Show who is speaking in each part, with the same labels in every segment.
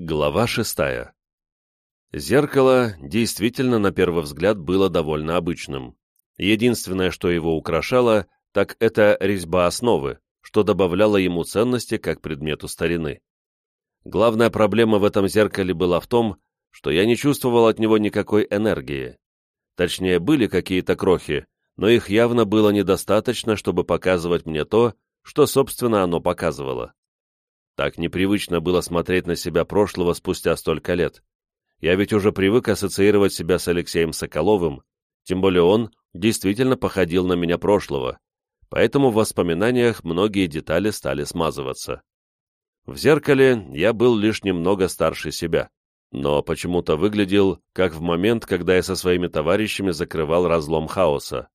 Speaker 1: Глава шестая. Зеркало действительно на первый взгляд было довольно обычным. Единственное, что его украшало, так это резьба основы, что добавляло ему ценности как предмету старины. Главная проблема в этом зеркале была в том, что я не чувствовал от него никакой энергии. Точнее, были какие-то крохи, но их явно было недостаточно, чтобы показывать мне то, что, собственно, оно показывало. Так непривычно было смотреть на себя прошлого спустя столько лет. Я ведь уже привык ассоциировать себя с Алексеем Соколовым, тем более он действительно походил на меня прошлого, поэтому в воспоминаниях многие детали стали смазываться. В зеркале я был лишь немного старше себя, но почему-то выглядел, как в момент, когда я со своими товарищами закрывал разлом хаоса.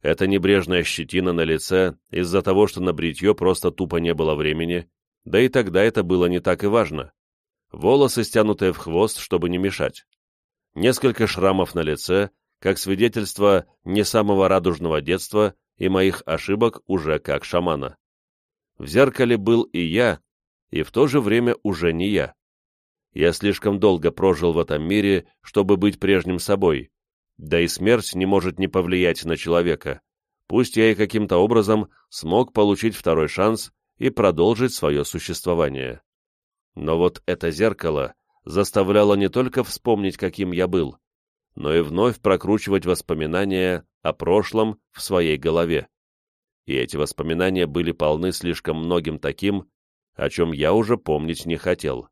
Speaker 1: Эта небрежная щетина на лице из-за того, что на бритье просто тупо не было времени, да и тогда это было не так и важно. Волосы, стянутые в хвост, чтобы не мешать. Несколько шрамов на лице, как свидетельство не самого радужного детства и моих ошибок уже как шамана. В зеркале был и я, и в то же время уже не я. Я слишком долго прожил в этом мире, чтобы быть прежним собой, да и смерть не может не повлиять на человека, пусть я и каким-то образом смог получить второй шанс и продолжить свое существование. Но вот это зеркало заставляло не только вспомнить, каким я был, но и вновь прокручивать воспоминания о прошлом в своей голове. И эти воспоминания были полны слишком многим таким, о чем я уже помнить не хотел.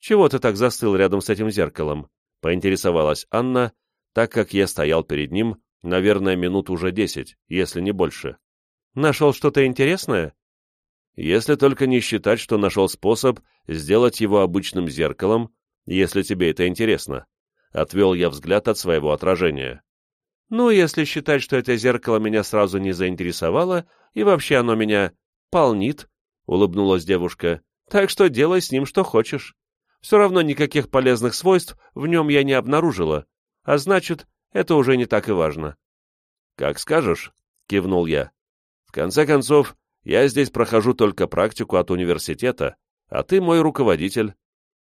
Speaker 1: «Чего ты так застыл рядом с этим зеркалом?» — поинтересовалась Анна, так как я стоял перед ним, наверное, минут уже десять, если не больше. «Нашел что-то интересное?» Если только не считать, что нашел способ сделать его обычным зеркалом, если тебе это интересно. Отвел я взгляд от своего отражения. Ну, если считать, что это зеркало меня сразу не заинтересовало, и вообще оно меня полнит, — улыбнулась девушка, — так что делай с ним что хочешь. Все равно никаких полезных свойств в нем я не обнаружила, а значит, это уже не так и важно. — Как скажешь, — кивнул я. В конце концов, я здесь прохожу только практику от университета, а ты мой руководитель».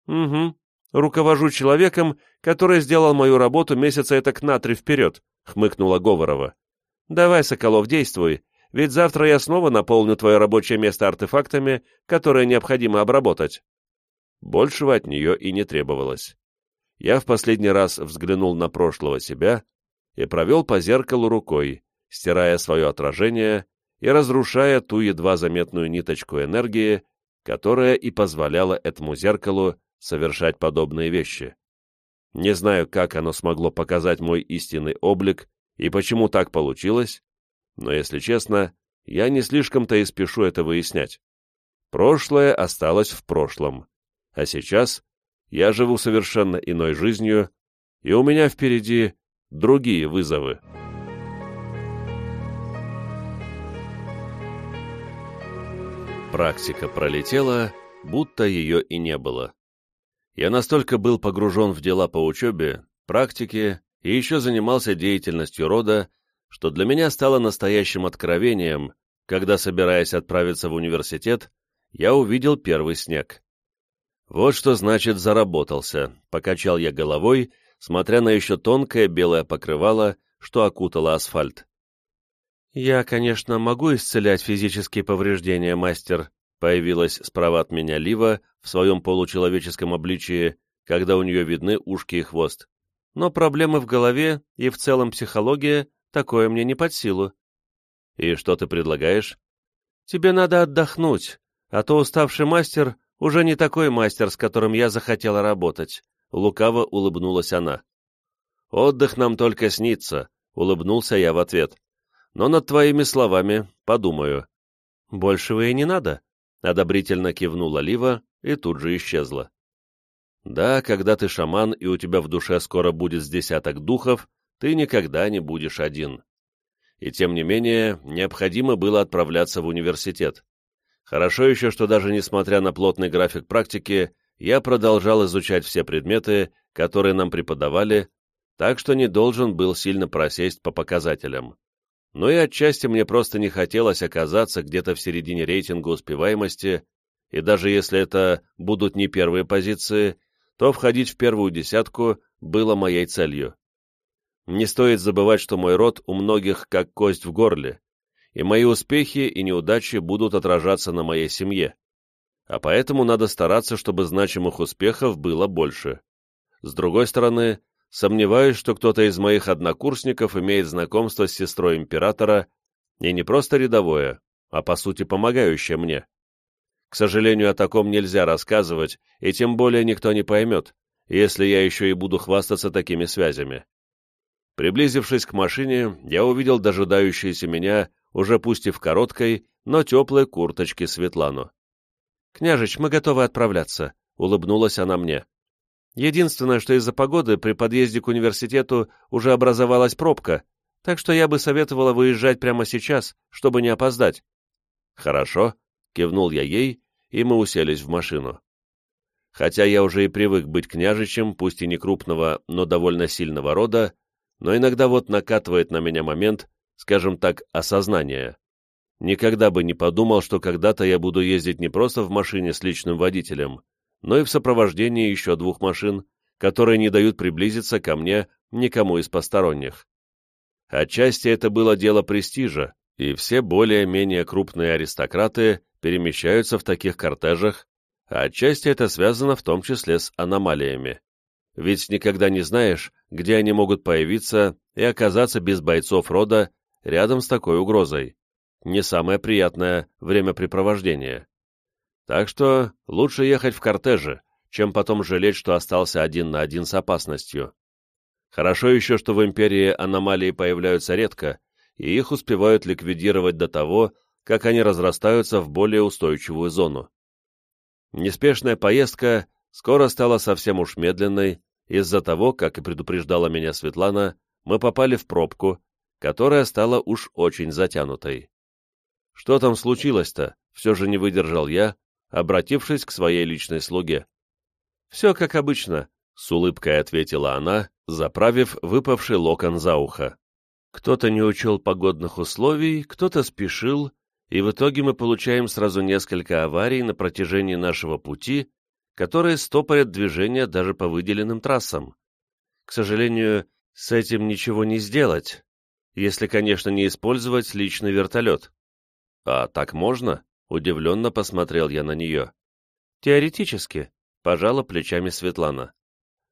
Speaker 1: «Угу. Руковожу человеком, который сделал мою работу месяца этак на три вперед», — хмыкнула Говорова. «Давай, Соколов, действуй, ведь завтра я снова наполню твое рабочее место артефактами, которые необходимо обработать». Большего от нее и не требовалось. Я в последний раз взглянул на прошлого себя и провел по зеркалу рукой, стирая свое отражение и разрушая ту едва заметную ниточку энергии, которая и позволяла этому зеркалу совершать подобные вещи. Не знаю, как оно смогло показать мой истинный облик и почему так получилось, но, если честно, я не слишком-то и спешу это выяснять. Прошлое осталось в прошлом, а сейчас я живу совершенно иной жизнью, и у меня впереди другие вызовы. Практика пролетела, будто ее и не было. Я настолько был погружен в дела по учебе, практике и еще занимался деятельностью рода, что для меня стало настоящим откровением, когда, собираясь отправиться в университет, я увидел первый снег. Вот что значит «заработался», — покачал я головой, смотря на еще тонкое белое покрывало, что окутало асфальт. «Я, конечно, могу исцелять физические повреждения, мастер», появилась справа от меня Лива в своем получеловеческом обличии, когда у нее видны ушки и хвост. «Но проблемы в голове и в целом психология такое мне не под силу». «И что ты предлагаешь?» «Тебе надо отдохнуть, а то уставший мастер уже не такой мастер, с которым я захотела работать», — лукаво улыбнулась она. «Отдых нам только снится», — улыбнулся я в ответ но над твоими словами подумаю». «Большего и не надо», — одобрительно кивнула Лива и тут же исчезла. «Да, когда ты шаман и у тебя в душе скоро будет с десяток духов, ты никогда не будешь один». И тем не менее, необходимо было отправляться в университет. Хорошо еще, что даже несмотря на плотный график практики, я продолжал изучать все предметы, которые нам преподавали, так что не должен был сильно просесть по показателям но и отчасти мне просто не хотелось оказаться где-то в середине рейтинга успеваемости, и даже если это будут не первые позиции, то входить в первую десятку было моей целью. Не стоит забывать, что мой род у многих как кость в горле, и мои успехи и неудачи будут отражаться на моей семье. А поэтому надо стараться, чтобы значимых успехов было больше. С другой стороны, сомневаюсь, что кто-то из моих однокурсников имеет знакомство с сестрой императора, и не просто рядовое, а по сути помогающее мне. К сожалению, о таком нельзя рассказывать, и тем более никто не поймет, если я еще и буду хвастаться такими связями. Приблизившись к машине, я увидел дожидающуюся меня, уже пусть и в короткой, но теплой курточке Светлану. «Княжич, мы готовы отправляться», — улыбнулась она мне. «Единственное, что из-за погоды при подъезде к университету уже образовалась пробка, так что я бы советовала выезжать прямо сейчас, чтобы не опоздать». «Хорошо», — кивнул я ей, и мы уселись в машину. Хотя я уже и привык быть княжичем, пусть и не крупного, но довольно сильного рода, но иногда вот накатывает на меня момент, скажем так, осознания. Никогда бы не подумал, что когда-то я буду ездить не просто в машине с личным водителем, но и в сопровождении еще двух машин, которые не дают приблизиться ко мне никому из посторонних. Отчасти это было дело престижа, и все более-менее крупные аристократы перемещаются в таких кортежах, а отчасти это связано в том числе с аномалиями. Ведь никогда не знаешь, где они могут появиться и оказаться без бойцов рода рядом с такой угрозой. Не самое приятное времяпрепровождение. Так что лучше ехать в кортеже, чем потом жалеть, что остался один на один с опасностью. Хорошо еще, что в Империи аномалии появляются редко, и их успевают ликвидировать до того, как они разрастаются в более устойчивую зону. Неспешная поездка скоро стала совсем уж медленной, из-за того, как и предупреждала меня Светлана, мы попали в пробку, которая стала уж очень затянутой. Что там случилось-то, все же не выдержал я, обратившись к своей личной слуге. «Все как обычно», — с улыбкой ответила она, заправив выпавший локон за ухо. Кто-то не учел погодных условий, кто-то спешил, и в итоге мы получаем сразу несколько аварий на протяжении нашего пути, которые стопорят движение даже по выделенным трассам. К сожалению, с этим ничего не сделать, если, конечно, не использовать личный вертолет. «А так можно?» — удивленно посмотрел я на нее. «Теоретически», — пожала плечами Светлана.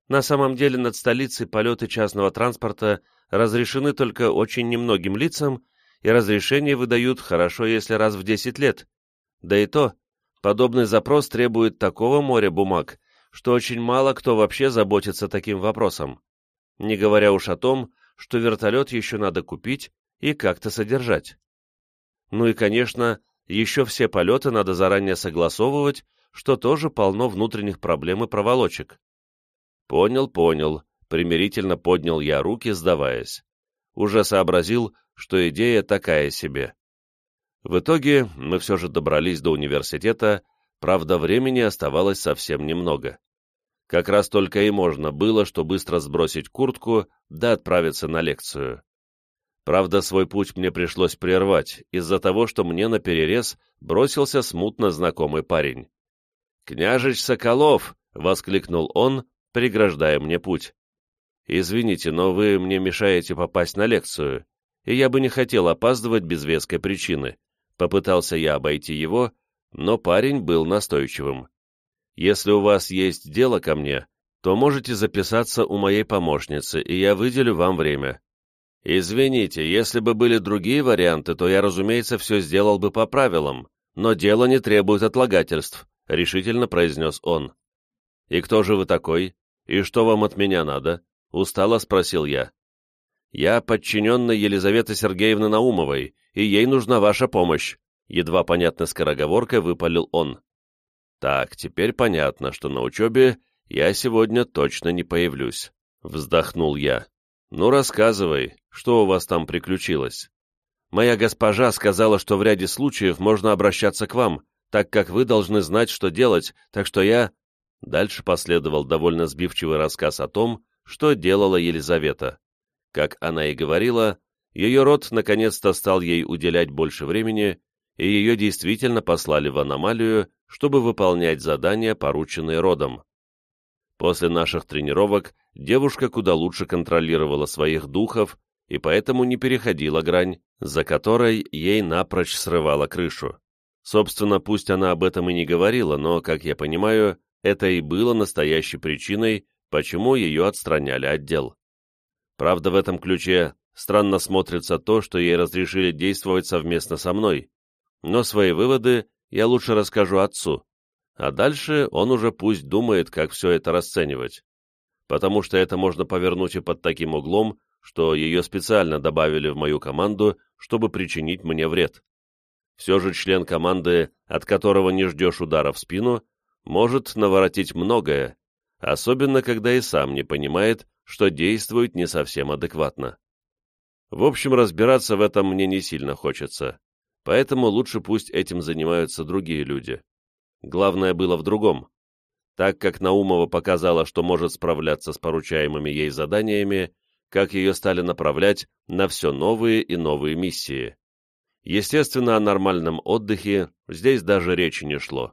Speaker 1: «На самом деле над столицей полеты частного транспорта разрешены только очень немногим лицам, и разрешение выдают хорошо, если раз в десять лет. Да и то, подобный запрос требует такого моря бумаг, что очень мало кто вообще заботится таким вопросом. Не говоря уж о том, что вертолет еще надо купить и как-то содержать. Ну и, конечно, еще все полеты надо заранее согласовывать, что тоже полно внутренних проблем и проволочек. Понял, понял, примирительно поднял я руки, сдаваясь. Уже сообразил, что идея такая себе. В итоге мы все же добрались до университета, правда, времени оставалось совсем немного. Как раз только и можно было, что быстро сбросить куртку, да отправиться на лекцию. Правда, свой путь мне пришлось прервать, из-за того, что мне на перерез бросился смутно знакомый парень. «Княжич Соколов!» — воскликнул он, преграждая мне путь. «Извините, но вы мне мешаете попасть на лекцию, и я бы не хотел опаздывать без веской причины». Попытался я обойти его, но парень был настойчивым. «Если у вас есть дело ко мне, то можете записаться у моей помощницы, и я выделю вам время. «Извините, если бы были другие варианты, то я, разумеется, все сделал бы по правилам, но дело не требует отлагательств», — решительно произнес он. «И кто же вы такой? И что вам от меня надо?» — устало спросил я. «Я подчиненный Елизаветы Сергеевны Наумовой, и ей нужна ваша помощь», — едва понятно скороговоркой выпалил он. «Так, теперь понятно, что на учебе я сегодня точно не появлюсь», — вздохнул я. «Ну, рассказывай, что у вас там приключилось?» «Моя госпожа сказала, что в ряде случаев можно обращаться к вам, так как вы должны знать, что делать, так что я...» Дальше последовал довольно сбивчивый рассказ о том, что делала Елизавета. Как она и говорила, ее род наконец-то стал ей уделять больше времени, и ее действительно послали в аномалию, чтобы выполнять задания, порученные родом. После наших тренировок девушка куда лучше контролировала своих духов и поэтому не переходила грань, за которой ей напрочь срывала крышу. Собственно, пусть она об этом и не говорила, но, как я понимаю, это и было настоящей причиной, почему ее отстраняли от дел. Правда, в этом ключе странно смотрится то, что ей разрешили действовать совместно со мной, но свои выводы я лучше расскажу отцу, а дальше он уже пусть думает, как все это расценивать, потому что это можно повернуть и под таким углом, что ее специально добавили в мою команду, чтобы причинить мне вред. Все же член команды, от которого не ждешь удара в спину, может наворотить многое, особенно когда и сам не понимает, что действует не совсем адекватно. В общем, разбираться в этом мне не сильно хочется, поэтому лучше пусть этим занимаются другие люди. Главное было в другом. Так как Наумова показала, что может справляться с поручаемыми ей заданиями, как ее стали направлять на все новые и новые миссии. Естественно, о нормальном отдыхе здесь даже речи не шло.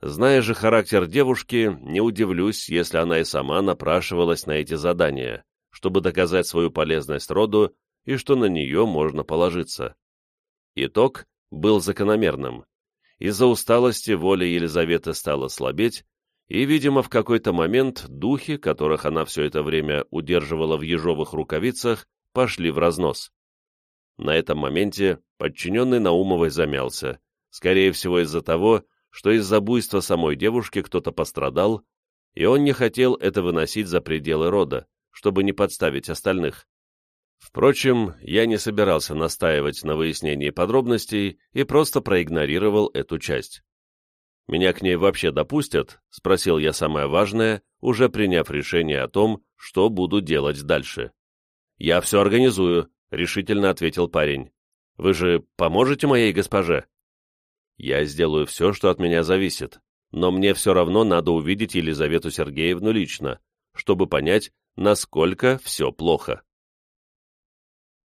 Speaker 1: Зная же характер девушки, не удивлюсь, если она и сама напрашивалась на эти задания, чтобы доказать свою полезность роду и что на нее можно положиться. Итог был закономерным. Из-за усталости воля Елизаветы стала слабеть, и, видимо, в какой-то момент духи, которых она все это время удерживала в ежовых рукавицах, пошли в разнос. На этом моменте подчиненный Наумовой замялся, скорее всего из-за того, что из-за буйства самой девушки кто-то пострадал, и он не хотел это выносить за пределы рода, чтобы не подставить остальных. Впрочем, я не собирался настаивать на выяснении подробностей и просто проигнорировал эту часть. Меня к ней вообще допустят?» — спросил я самое важное, уже приняв решение о том, что буду делать дальше. «Я все организую», — решительно ответил парень. «Вы же поможете моей госпоже?» «Я сделаю все, что от меня зависит, но мне все равно надо увидеть Елизавету Сергеевну лично, чтобы понять, насколько все плохо».